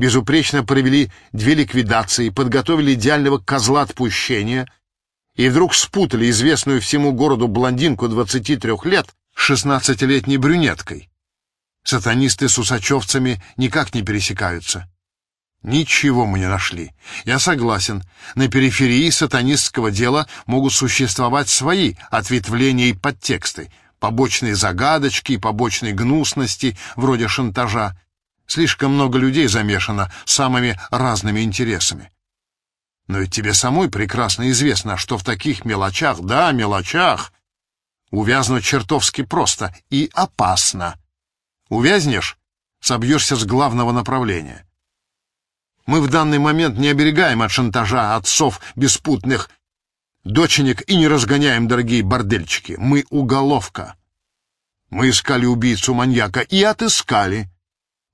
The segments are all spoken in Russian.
безупречно провели две ликвидации, подготовили идеального козла отпущения и вдруг спутали известную всему городу блондинку 23 лет с 16-летней брюнеткой. Сатанисты с усачевцами никак не пересекаются. Ничего мы не нашли. Я согласен, на периферии сатанистского дела могут существовать свои ответвления и подтексты, побочные загадочки и побочные гнусности, вроде шантажа. Слишком много людей замешано самыми разными интересами. Но ведь тебе самой прекрасно известно, что в таких мелочах, да, мелочах, увязнуть чертовски просто и опасно. Увязнешь — собьешься с главного направления. Мы в данный момент не оберегаем от шантажа отцов беспутных доченек и не разгоняем дорогие бордельчики. Мы уголовка. Мы искали убийцу-маньяка и отыскали.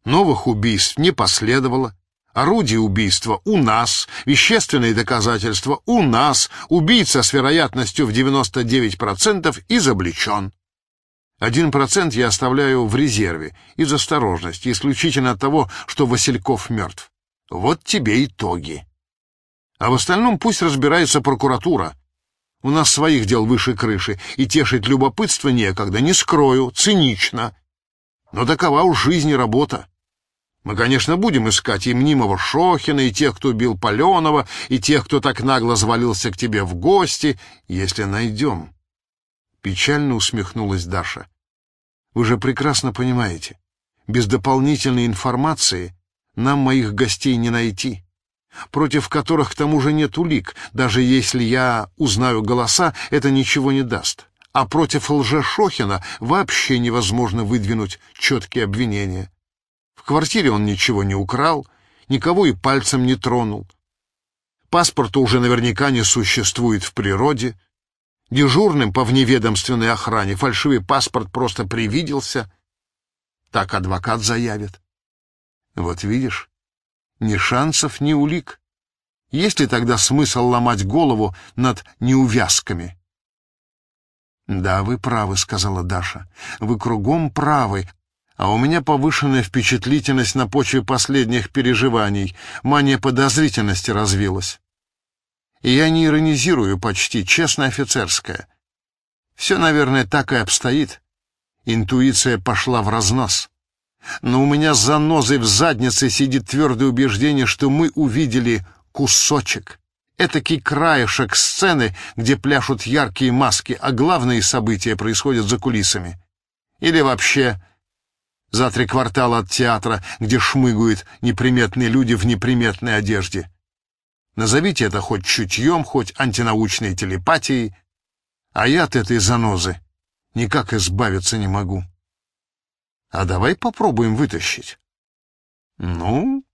Новых убийств не последовало. Орудие убийства у нас, вещественные доказательства у нас, убийца с вероятностью в 99% изобличен. Один процент я оставляю в резерве из осторожности, исключительно от того, что Васильков мертв. Вот тебе итоги. А в остальном пусть разбирается прокуратура. У нас своих дел выше крыши, и тешить любопытство некогда, не скрою, цинично. Но такова уж жизнь и работа. Мы, конечно, будем искать и мнимого Шохина, и тех, кто убил Паленова, и тех, кто так нагло звалился к тебе в гости, если найдем. Печально усмехнулась Даша. Вы же прекрасно понимаете, без дополнительной информации нам моих гостей не найти, против которых к тому же нет улик. Даже если я узнаю голоса, это ничего не даст. А против лжешохина вообще невозможно выдвинуть четкие обвинения. В квартире он ничего не украл, никого и пальцем не тронул. Паспорта уже наверняка не существует в природе. Дежурным по вневедомственной охране фальшивый паспорт просто привиделся. Так адвокат заявит. Вот видишь, ни шансов, ни улик. Есть ли тогда смысл ломать голову над неувязками? «Да, вы правы», — сказала Даша. «Вы кругом правы, а у меня повышенная впечатлительность на почве последних переживаний, мания подозрительности развилась. И я не иронизирую почти, честно офицерская. Все, наверное, так и обстоит. Интуиция пошла в разнос но у меня с занозой в заднице сидит твердое убеждение, что мы увидели кусочек. Этакий краешек сцены, где пляшут яркие маски, а главные события происходят за кулисами. Или вообще за три квартала от театра, где шмыгают неприметные люди в неприметной одежде. Назовите это хоть чутьем, хоть антинаучной телепатией, а я от этой занозы никак избавиться не могу. А давай попробуем вытащить. Ну,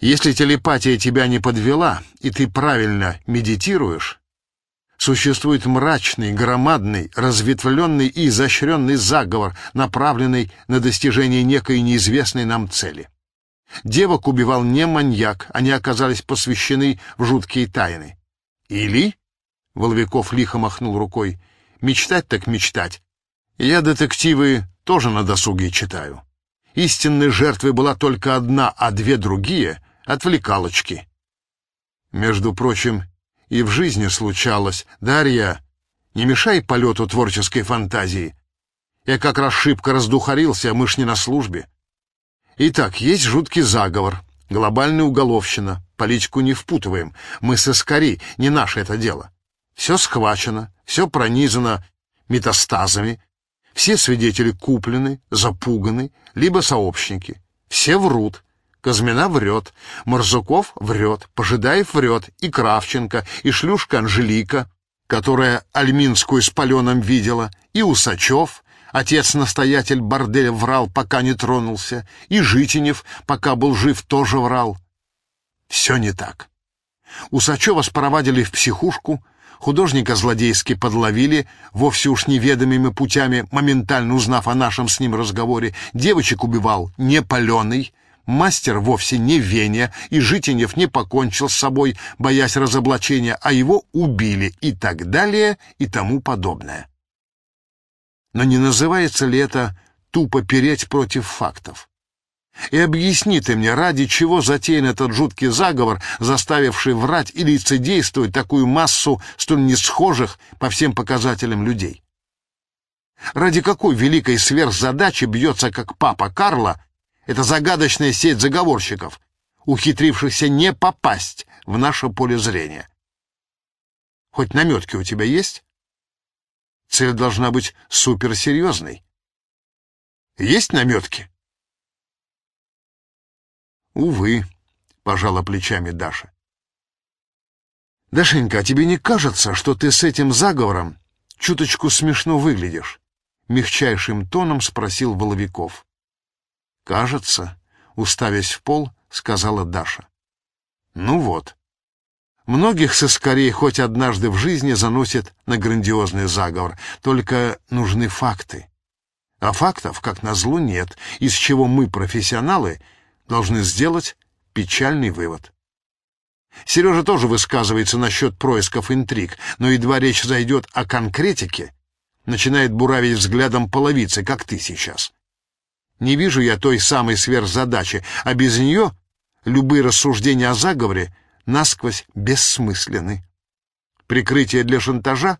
если телепатия тебя не подвела, и ты правильно медитируешь, существует мрачный, громадный, разветвленный и изощренный заговор, направленный на достижение некой неизвестной нам цели. Девок убивал не маньяк, они оказались посвящены в жуткие тайны. Или, — Воловиков лихо махнул рукой, — мечтать так мечтать. Я детективы тоже на досуге читаю. Истинной жертвой была только одна, а две другие — отвлекалочки. Между прочим, и в жизни случалось. Дарья, не мешай полету творческой фантазии. Я как раз шибко раздухарился, мы ж не на службе. Итак, есть жуткий заговор, глобальная уголовщина. Политику не впутываем. Мы сыскари, не наше это дело. Все схвачено, все пронизано метастазами, все свидетели куплены, запуганы, либо сообщники. Все врут. Казмина врет, Марзуков врет, Пожидаев врет, и Кравченко, и шлюшка Анжелика, которая Альминскую с паленым видела, и Усачев, отец-настоятель борделя врал, пока не тронулся, и Житинев, пока был жив, тоже врал. Все не так. Усачева спровадили в психушку, Художника злодейски подловили, вовсе уж неведомыми путями, моментально узнав о нашем с ним разговоре. Девочек убивал не паленый, мастер вовсе не Веня, и Житинев не покончил с собой, боясь разоблачения, а его убили и так далее и тому подобное. Но не называется ли это тупо переть против фактов? И объясни ты мне, ради чего затеян этот жуткий заговор, заставивший врать и лицедействовать такую массу столь несхожих по всем показателям людей? Ради какой великой сверхзадачи бьется, как папа Карла, эта загадочная сеть заговорщиков, ухитрившихся не попасть в наше поле зрения? Хоть наметки у тебя есть? Цель должна быть суперсерьезной. Есть наметки? Увы, пожала плечами Даша. Дашенька, а тебе не кажется, что ты с этим заговором чуточку смешно выглядишь? Мягчайшим тоном спросил Воловиков. Кажется, уставясь в пол, сказала Даша. Ну вот. Многих сыскарей хоть однажды в жизни заносит на грандиозный заговор, только нужны факты. А фактов, как назло, нет, из чего мы, профессионалы, должны сделать печальный вывод. Сережа тоже высказывается насчет происков интриг, но едва речь зайдет о конкретике, начинает буравить взглядом половицы, как ты сейчас. Не вижу я той самой сверхзадачи, а без нее любые рассуждения о заговоре насквозь бессмысленны. Прикрытие для шантажа